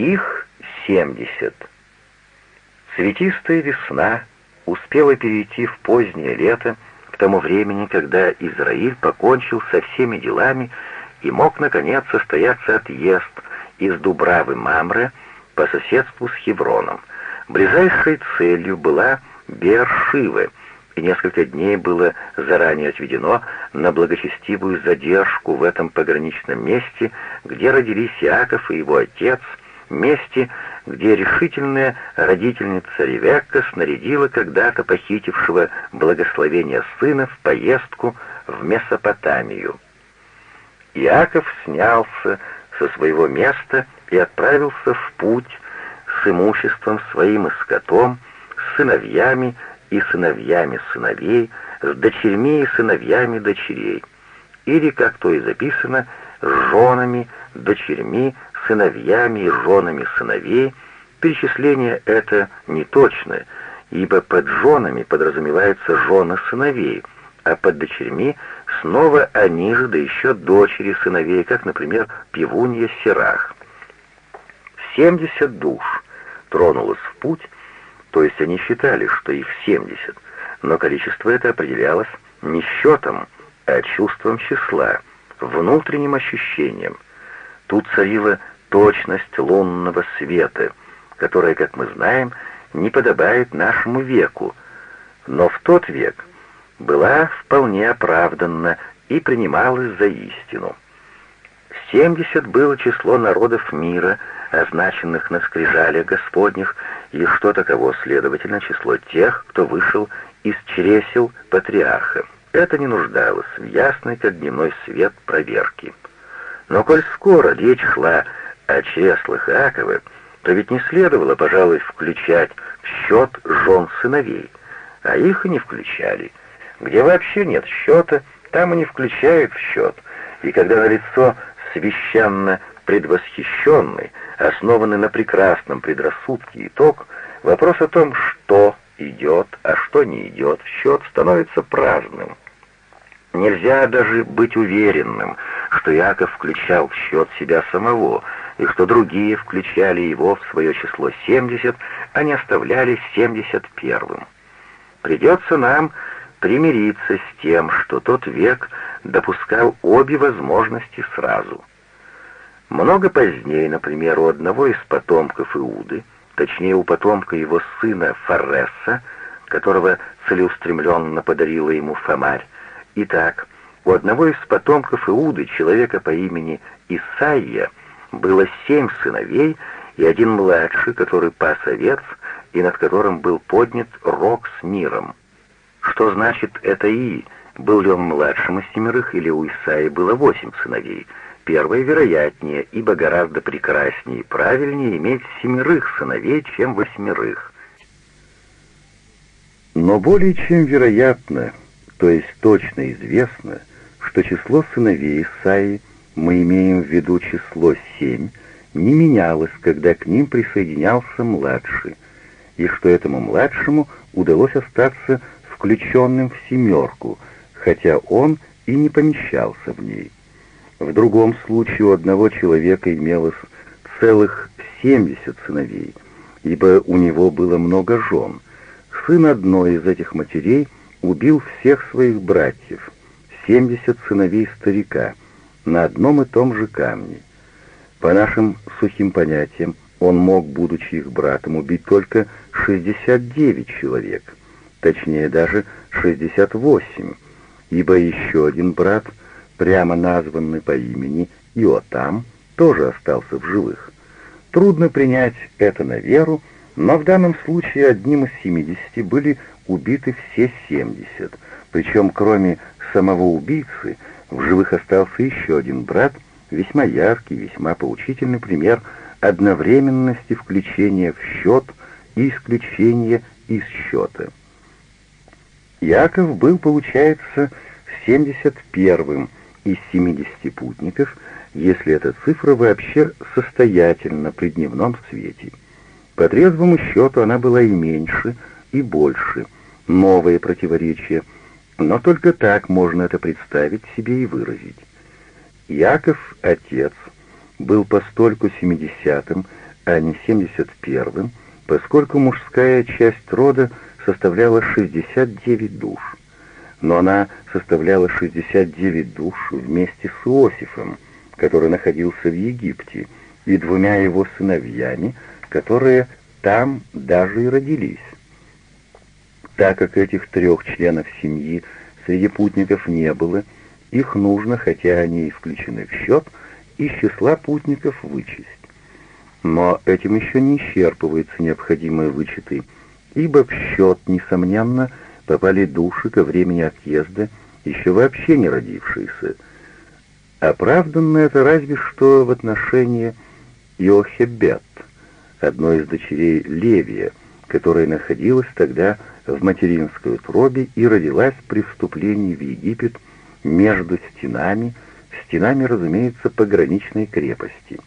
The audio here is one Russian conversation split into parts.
Их семьдесят. Цветистая весна успела перейти в позднее лето, к тому времени, когда Израиль покончил со всеми делами и мог, наконец, состояться отъезд из Дубравы Мамре по соседству с Хевроном. Ближайшей целью была Бершивы, и несколько дней было заранее отведено на благочестивую задержку в этом пограничном месте, где родились Иаков и его отец, месте, где решительная родительница Ревекка снарядила когда-то похитившего благословения сына в поездку в Месопотамию. Иаков снялся со своего места и отправился в путь с имуществом своим и скотом, с сыновьями и сыновьями сыновей, с дочерьми и сыновьями дочерей, или, как то и записано, с женами, дочерьми, сыновьями и женами сыновей, перечисление это неточное, ибо под женами подразумеваются жены сыновей, а под дочерьми снова они же, да еще дочери сыновей, как, например, пивунья Серах. Семьдесят душ тронулось в путь, то есть они считали, что их семьдесят, но количество это определялось не счетом, а чувством числа, внутренним ощущением. Тут царила точность лунного света, которая, как мы знаем, не подобает нашему веку, но в тот век была вполне оправданна и принималась за истину. Семьдесят было число народов мира, означенных на скрижалях Господних, и что таково, следовательно, число тех, кто вышел из чресел патриарха. Это не нуждалось в ясной, как дневной свет, проверки. Но коль скоро речь шла о чреслах Иакова, то ведь не следовало, пожалуй, включать в счет жен сыновей, а их и не включали. Где вообще нет счета, там и не включают в счет, и когда налицо священно предвосхищенный, основанный на прекрасном предрассудке итог, вопрос о том, что идет, а что не идет в счет, становится праздным. Нельзя даже быть уверенным, что Яков включал в счет себя самого, и что другие включали его в свое число 70, а не оставляли 71-м. Придется нам примириться с тем, что тот век допускал обе возможности сразу. Много позднее, например, у одного из потомков Иуды, точнее у потомка его сына Фарреса, которого целеустремленно подарила ему Фомарь, итак, у одного из потомков Иуды, человека по имени Исаия, было семь сыновей и один младший, который пас овец и над которым был поднят рог с миром. Что значит это «и»? Был ли он младшим из семерых, или у Исаи было восемь сыновей? Первое вероятнее, ибо гораздо прекраснее и правильнее иметь семерых сыновей, чем восьмерых. Но более чем вероятно, то есть точно известно, что число сыновей Исаи, мы имеем в виду число семь, не менялось, когда к ним присоединялся младший, и что этому младшему удалось остаться включенным в семерку, хотя он и не помещался в ней. В другом случае у одного человека имелось целых семьдесят сыновей, ибо у него было много жен. Сын одной из этих матерей убил всех своих братьев, семьдесят сыновей старика, на одном и том же камне. По нашим сухим понятиям, он мог, будучи их братом, убить только 69 человек — точнее даже 68, ибо еще один брат, прямо названный по имени Иотам, тоже остался в живых. Трудно принять это на веру, но в данном случае одним из 70 были убиты все 70, причем кроме самого убийцы в живых остался еще один брат, весьма яркий, весьма поучительный пример одновременности включения в счет и исключения из счета. Яков был, получается, 71-м из 70 путников, если эта цифра вообще состоятельна при дневном свете. По трезвому счету она была и меньше, и больше. Новые противоречия. Но только так можно это представить себе и выразить. Яков, отец, был постольку семидесятым, а не 71-м, поскольку мужская часть рода составляла 69 душ. Но она составляла 69 душ вместе с Иосифом, который находился в Египте, и двумя его сыновьями, которые там даже и родились. Так как этих трех членов семьи среди путников не было, их нужно, хотя они и включены в счет, из числа путников вычесть. Но этим еще не исчерпываются необходимые вычеты, ибо в счет, несомненно, попали души ко времени отъезда, еще вообще не родившиеся. Оправданно это разве что в отношении Йохебет, одной из дочерей Левия, которая находилась тогда в материнской утробе и родилась при вступлении в Египет между стенами, стенами, разумеется, пограничной крепости.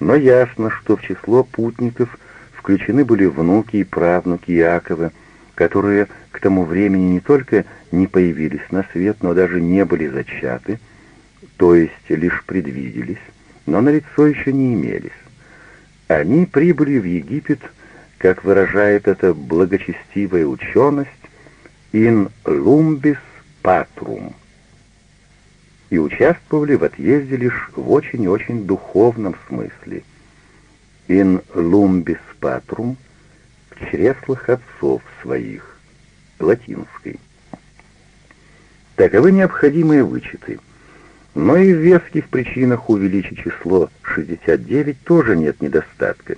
Но ясно, что в число путников включены были внуки и правнуки Иакова, которые к тому времени не только не появились на свет, но даже не были зачаты, то есть лишь предвиделись, но на лицо еще не имелись. Они прибыли в Египет, как выражает это благочестивая ученость, «in lumbis patrum» и участвовали в отъезде лишь в очень-очень духовном смысле. «In lumbis patrum» — в чреслах отцов своих, латинской. Таковы необходимые вычеты — но и в веских причинах увеличить число 69 тоже нет недостатка,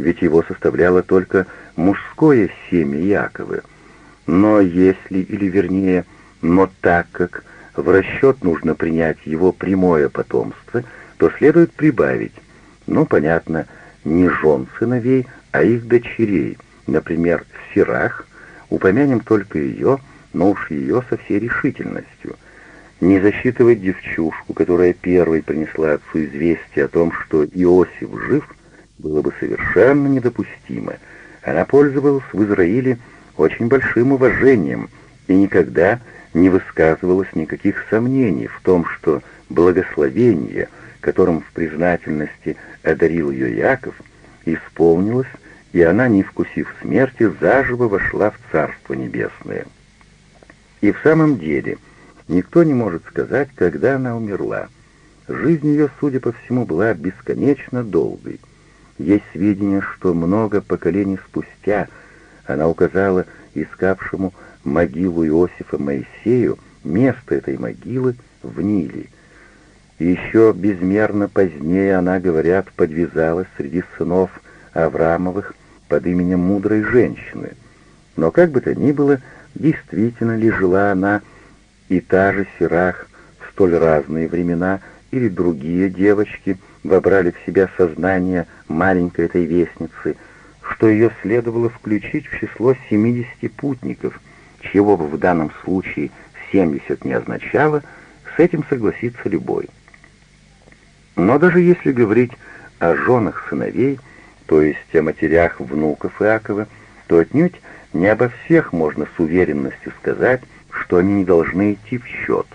ведь его составляло только мужское семя Якова. Но если, или вернее, но так как в расчет нужно принять его прямое потомство, то следует прибавить, ну, понятно, не жен сыновей, а их дочерей, например, Сирах, упомянем только ее, но уж ее со всей решительностью — не засчитывать девчушку, которая первой принесла отцу известие о том, что Иосиф жив, было бы совершенно недопустимо. Она пользовалась в Израиле очень большим уважением и никогда не высказывалось никаких сомнений в том, что благословение, которым в признательности одарил ее Яков, исполнилось, и она, не вкусив смерти, заживо вошла в Царство Небесное. И в самом деле — Никто не может сказать, когда она умерла. Жизнь ее, судя по всему, была бесконечно долгой. Есть сведения, что много поколений спустя она указала искавшему могилу Иосифа Моисею место этой могилы в Ниле. И еще безмерно позднее она, говорят, подвязалась среди сынов Авраамовых под именем мудрой женщины. Но как бы то ни было, действительно ли жила она и та же Сирах в столь разные времена или другие девочки вобрали в себя сознание маленькой этой вестницы, что ее следовало включить в число 70 путников, чего бы в данном случае 70 не означало, с этим согласится любой. Но даже если говорить о женах сыновей, то есть о матерях внуков Иакова, то отнюдь не обо всех можно с уверенностью сказать, что они не должны идти в счет.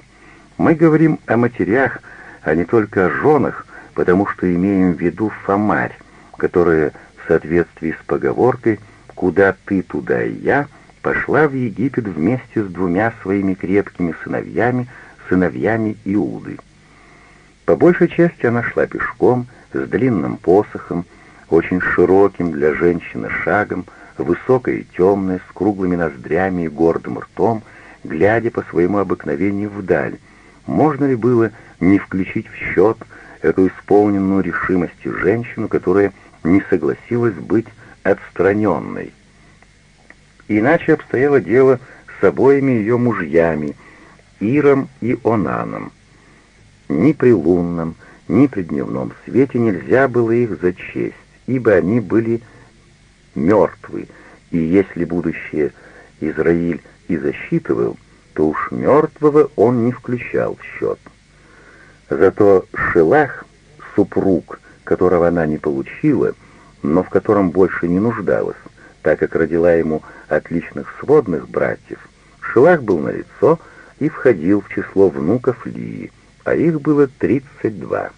Мы говорим о матерях, а не только о женах, потому что имеем в виду фомарь, которая в соответствии с поговоркой «куда ты, туда и я» пошла в Египет вместе с двумя своими крепкими сыновьями, сыновьями Иуды. По большей части она шла пешком, с длинным посохом, очень широким для женщины шагом, высокой и темной, с круглыми ноздрями и гордым ртом — глядя по своему обыкновению вдаль. Можно ли было не включить в счет эту исполненную решимости женщину, которая не согласилась быть отстраненной? Иначе обстояло дело с обоими ее мужьями, Иром и Онаном. Ни при лунном, ни при дневном свете нельзя было их зачесть, ибо они были мертвы, и если будущее Израиль и засчитывал, то уж мертвого он не включал в счет. Зато Шелах, супруг, которого она не получила, но в котором больше не нуждалась, так как родила ему отличных сводных братьев, Шелах был налицо и входил в число внуков Лии, а их было тридцать два.